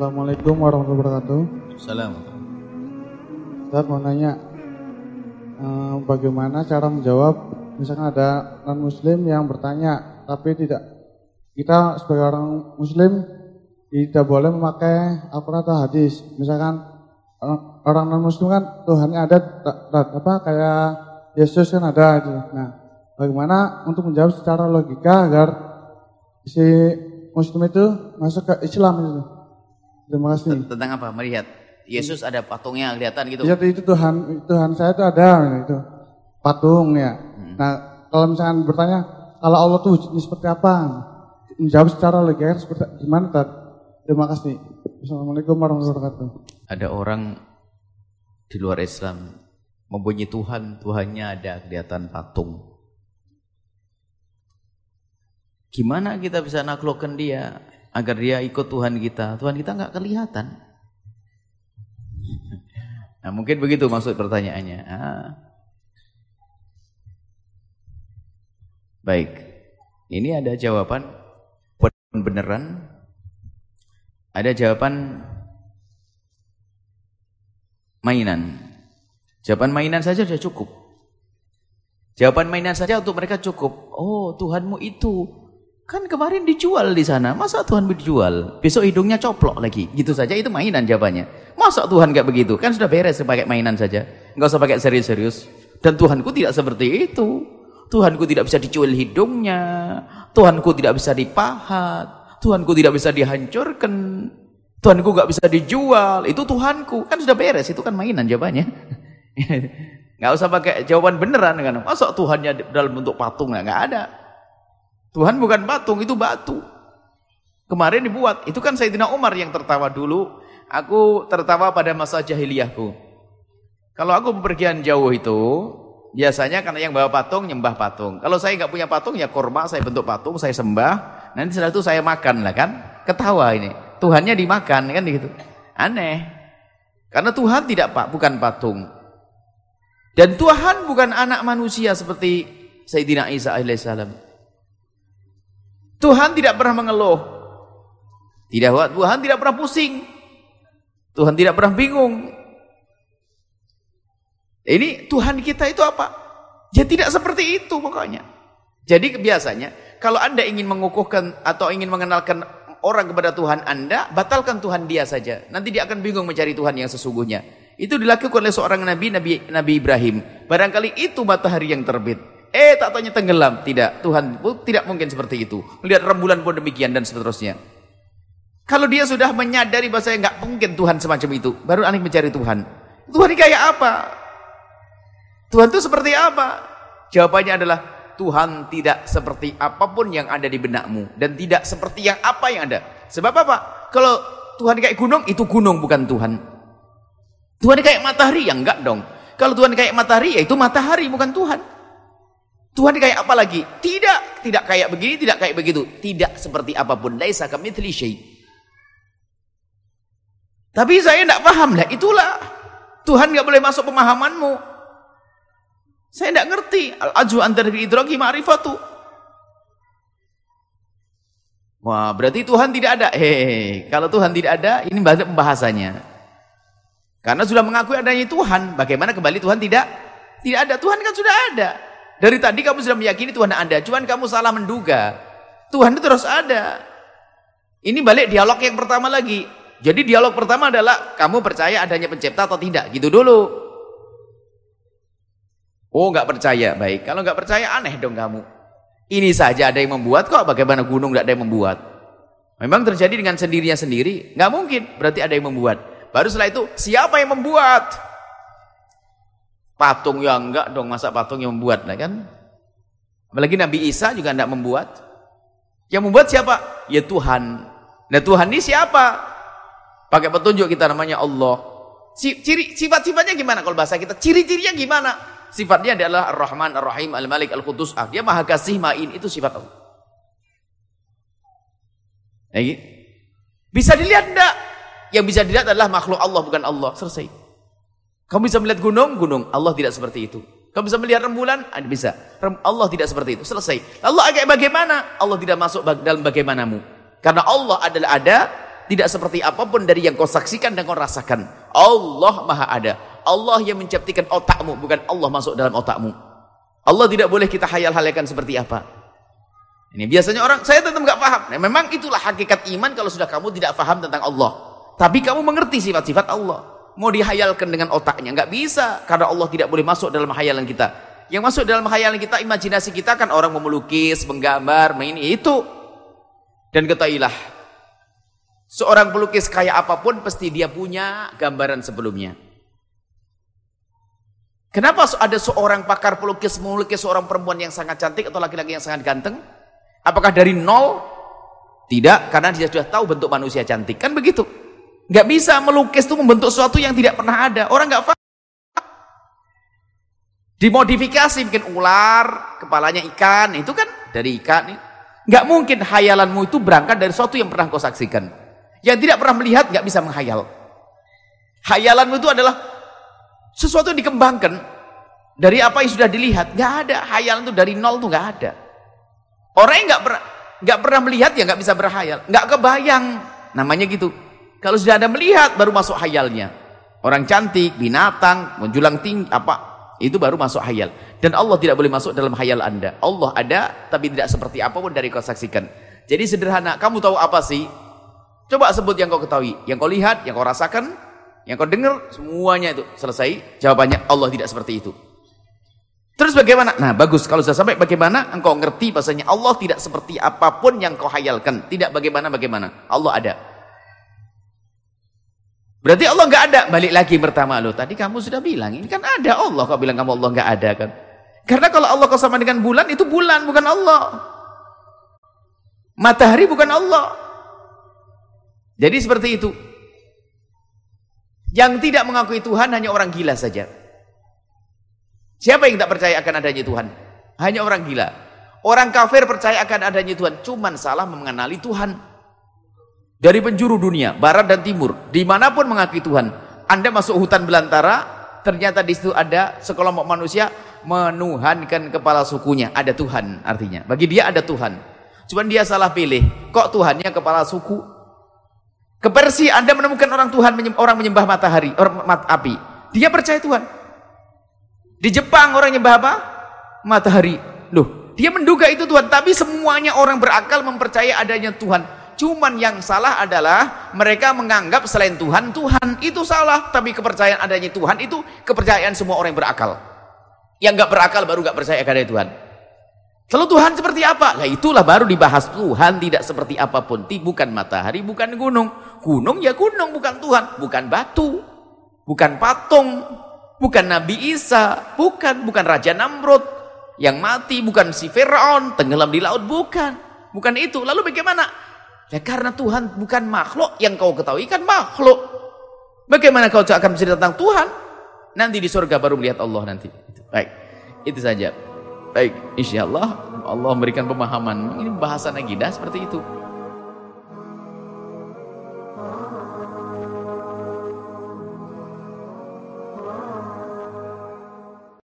Assalamualaikum warahmatullahi wabarakatuh. Assalamualaikum. Saya mau nanya, eh, bagaimana cara menjawab misalkan ada non muslim yang bertanya tapi tidak kita sebagai orang muslim tidak boleh memakai Al-Quran atau hadis. Misalkan orang- orang non muslim kan Tuhannya ada apa kayak Yesus kan ada gitu. Nah, bagaimana untuk menjawab secara logika agar si muslim itu masuk ke Islam itu? Terima kasih. Tentang apa? Melihat Yesus ada patungnya kelihatan gitu. Iya itu Tuhan Tuhan saya itu ada itu patung ya. Nah kalau misalkan bertanya kalau Allah tuh wujudnya seperti apa? Menjawab secara logika seperti gimana Tad? Terima kasih. Assalamualaikum warahmatullahi wabarakatuh. Ada orang di luar Islam mempunyai Tuhan, Tuhannya ada kelihatan patung. Gimana kita bisa naklukkan dia agar dia ikut Tuhan kita? Tuhan kita nggak kelihatan. Nah mungkin begitu maksud pertanyaannya. Ah. Baik, ini ada jawaban beneran, ada jawaban mainan. Jawaban mainan saja sudah cukup. Jawaban mainan saja untuk mereka cukup. Oh, Tuhanmu itu kan kemarin dijual di sana. Masa Tuhan dijual? Besok hidungnya coplok lagi. Gitu saja itu mainan jawabannya. Masa Tuhan gak begitu? Kan sudah beres pakai mainan saja. Enggak usah pakai serius-serius. Dan Tuhanku tidak seperti itu. Tuhanku tidak bisa dicuil hidungnya. Tuhanku tidak bisa dipahat. Tuhanku tidak bisa dihancurkan. Tuhanku gak bisa dijual. Itu Tuhanku. Kan sudah beres. Itu kan mainan jawabannya. Nggak usah pakai jawaban beneran kan. Masa Tuhannya dalam bentuk patung? Nggak ada. Tuhan bukan patung, itu batu. Kemarin dibuat. Itu kan Sayyidina Umar yang tertawa dulu. Aku tertawa pada masa jahiliyahku. Kalau aku bepergian jauh itu, biasanya karena yang bawa patung, nyembah patung. Kalau saya nggak punya patung, ya korma, saya bentuk patung, saya sembah. Nanti setelah itu saya makan lah kan. Ketawa ini. Tuhannya dimakan kan gitu. Aneh. Karena Tuhan tidak pak, bukan patung. Dan Tuhan bukan anak manusia seperti Sayyidina Isa alaihissalam. Tuhan tidak pernah mengeluh. Tidak Tuhan tidak pernah pusing. Tuhan tidak pernah bingung. Ini Tuhan kita itu apa? Ya tidak seperti itu pokoknya. Jadi biasanya kalau Anda ingin mengukuhkan atau ingin mengenalkan orang kepada Tuhan Anda, batalkan Tuhan dia saja. Nanti dia akan bingung mencari Tuhan yang sesungguhnya. Itu dilakukan oleh seorang nabi, Nabi Nabi Ibrahim. Barangkali itu matahari yang terbit. Eh tak tanya tenggelam. Tidak, Tuhan tidak mungkin seperti itu. Melihat rembulan pun demikian dan seterusnya. Kalau dia sudah menyadari bahwa saya nggak mungkin Tuhan semacam itu, baru aneh mencari Tuhan. Tuhan ini kayak apa? Tuhan itu seperti apa? Jawabannya adalah Tuhan tidak seperti apa pun yang ada di benakmu dan tidak seperti yang apa yang ada. Sebab apa? Kalau Tuhan kayak gunung, itu gunung bukan Tuhan. Tuhan kayak matahari, ya enggak dong. Kalau Tuhan kayak matahari, ya itu matahari bukan Tuhan. Tuhan kayak apa lagi? Tidak, tidak kayak begini, tidak kayak begitu. Tidak seperti apa pun. Laisa kamitsli syai. Tapi saya tidak paham lah, itulah. Tuhan nggak boleh masuk pemahamanmu. Saya tidak ngerti. Al-ajwa antar idraki ma'rifatu. Wah, berarti Tuhan tidak ada. Hehehe. Kalau Tuhan tidak ada, ini pembahasannya. Karena sudah mengakui adanya Tuhan, bagaimana kembali Tuhan tidak? Tidak ada. Tuhan kan sudah ada. Dari tadi kamu sudah meyakini Tuhan ada, cuman kamu salah menduga. Tuhan itu terus ada. Ini balik dialog yang pertama lagi. Jadi dialog pertama adalah kamu percaya adanya pencipta atau tidak, gitu dulu. Oh, nggak percaya. Baik, kalau nggak percaya aneh dong kamu. Ini saja ada yang membuat kok, bagaimana gunung nggak ada yang membuat? Memang terjadi dengan sendirinya sendiri, nggak mungkin. Berarti ada yang membuat. Baru setelah itu, siapa yang membuat? Patung ya enggak dong, masa patung yang membuat, lah kan? Apalagi Nabi Isa juga enggak membuat. Yang membuat siapa? Ya Tuhan. Nah Tuhan ini siapa? Pakai petunjuk kita namanya Allah. Ciri sifat-sifatnya gimana kalau bahasa kita? Ciri-cirinya gimana? Sifatnya adalah Ar-Rahman, Ar-Rahim, Al-Malik, Al-Qudus. Ah, dia Maha Kasih, Ma'in. Itu sifat Allah. Bisa dilihat enggak? Yang bisa dilihat adalah makhluk Allah bukan Allah. Selesai. Kamu bisa melihat gunung, gunung. Allah tidak seperti itu. Kamu bisa melihat rembulan, ah, bisa. Allah tidak seperti itu. Selesai. Allah agak bagaimana? Allah tidak masuk dalam bagaimanamu. Karena Allah adalah ada Tidak seperti apa pun dari yang kau saksikan dan kau rasakan. Allah maha ada. Allah yang menciptakan otakmu, bukan Allah masuk dalam otakmu. Allah tidak boleh kita hayal-halalkan seperti apa. Ini biasanya orang, saya tetap nggak paham. Nah, memang itulah hakikat iman kalau sudah kamu tidak paham tentang Allah. Tapi kamu mengerti sifat-sifat Allah. Mau dihayalkan dengan otaknya, nggak bisa. Karena Allah tidak boleh masuk dalam hayalan kita. Yang masuk dalam hayalan kita, imajinasi kita kan orang memelukis, menggambar, main itu. Dan ketahuilah, Seorang pelukis kaya apa pun pasti dia punya gambaran sebelumnya. Kenapa ada seorang pakar pelukis melukis seorang perempuan yang sangat cantik atau laki-laki yang sangat ganteng? Apakah dari nol? Tidak, karena dia sudah tahu bentuk manusia cantik. Kan begitu. Gak bisa melukis itu membentuk sesuatu yang tidak pernah ada. Orang gak paham. Dimodifikasi, bikin ular, kepalanya ikan. Itu kan dari ikan. Gak mungkin hayalanmu itu berangkat dari sesuatu yang pernah kau saksikan. Yang tidak pernah melihat nggak bisa menghayal. Hayalanmu itu adalah sesuatu yang dikembangkan dari apa yang sudah dilihat. Nggak ada hayalan itu dari nol itu nggak ada. Orang yang nggak pernah nggak pernah melihat ya nggak bisa berhayal, nggak kebayang. Namanya gitu. Kalau sudah ada melihat baru masuk hayalnya. Orang cantik, binatang, menjulang tinggi, apa itu baru masuk hayal. Dan Allah tidak boleh masuk dalam hayal anda. Allah ada, tapi tidak seperti apa pun dari kau saksikan. Jadi sederhana, kamu tahu apa sih? Coba sebut yang kau ketahui, yang kau lihat, yang kau rasakan, yang kau dengar, semuanya itu selesai. Jawabannya Allah tidak seperti itu. Terus bagaimana? Nah bagus, kalau sudah sampai bagaimana engkau ngerti bahasanya Allah tidak seperti apa pun yang kau hayalkan. Tidak bagaimana-bagaimana. Allah ada. Berarti Allah nggak ada. Balik lagi pertama lo. Tadi kamu sudah bilang, ini kan ada Allah. Kau bilang kamu Allah nggak ada kan? Karena kalau Allah kau sama dengan bulan, itu bulan bukan Allah. Matahari bukan Allah. Jadi seperti itu. Yang tidak mengakui Tuhan hanya orang gila saja. Siapa yang tak percaya akan adanya Tuhan? Hanya orang gila. Orang kafir percaya akan adanya Tuhan, cuman salah mengenali Tuhan. Dari penjuru dunia, barat dan timur, di mana pun mengakui Tuhan. Anda masuk hutan belantara, ternyata di situ ada sekelompok manusia menuhankan kepala sukunya. Ada Tuhan artinya. Bagi dia ada Tuhan. Cuman dia salah pilih. Kok Tuhannya kepala suku? Ke Persia Anda menemukan orang Tuhan orang menyembah matahari, orang mat, api. Dia percaya Tuhan. Di Jepang orang menyembah apa? Matahari. Loh, dia menduga itu Tuhan, tapi semuanya orang berakal mempercaya adanya Tuhan. Cuman yang salah adalah mereka menganggap selain Tuhan, Tuhan itu salah. Tapi kepercayaan adanya Tuhan itu kepercayaan semua orang yang berakal. Yang gak berakal baru gak percaya adanya Tuhan. Lalu Tuhan seperti apa? Nah itulah baru dibahas Tuhan tidak seperti apa pun. Bukan matahari, bukan gunung. Gunung ya gunung bukan Tuhan, bukan batu, bukan patung, bukan Nabi Isa, bukan bukan Raja Namrud yang mati, bukan si Firaun tenggelam di laut, bukan. Bukan itu. Lalu bagaimana? Ya karena Tuhan bukan makhluk yang kau ketahui kan makhluk. Bagaimana kau akan bercerita tentang Tuhan? Nanti di surga baru melihat Allah nanti. Baik. Itu saja. Baik, insya Allah Allah memberikan pemahaman. Ini bahasan akidah seperti itu.